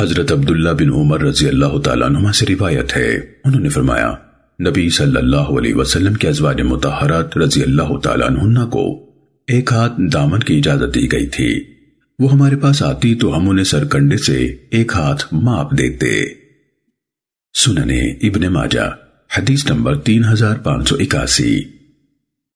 حضرت عبداللہ بن عمر رضی اللہ تعالیٰ عنہ سے روایت ہے۔ انہوں نے فرمایا، نبی صلی اللہ علیہ وسلم کے ازواج متحرات رضی اللہ تعالیٰ عنہ کو ایک ہاتھ دامن کی اجازت دی گئی تھی۔ وہ ہمارے پاس آتی تو ہم انہیں سرکنڈے سے ایک ہاتھ ماپ دیتے۔ سننے ابن ماجہ، حدیث نمبر تین ہزار پانچ سو اکاسی۔